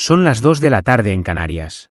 Son las 2 de la tarde en Canarias.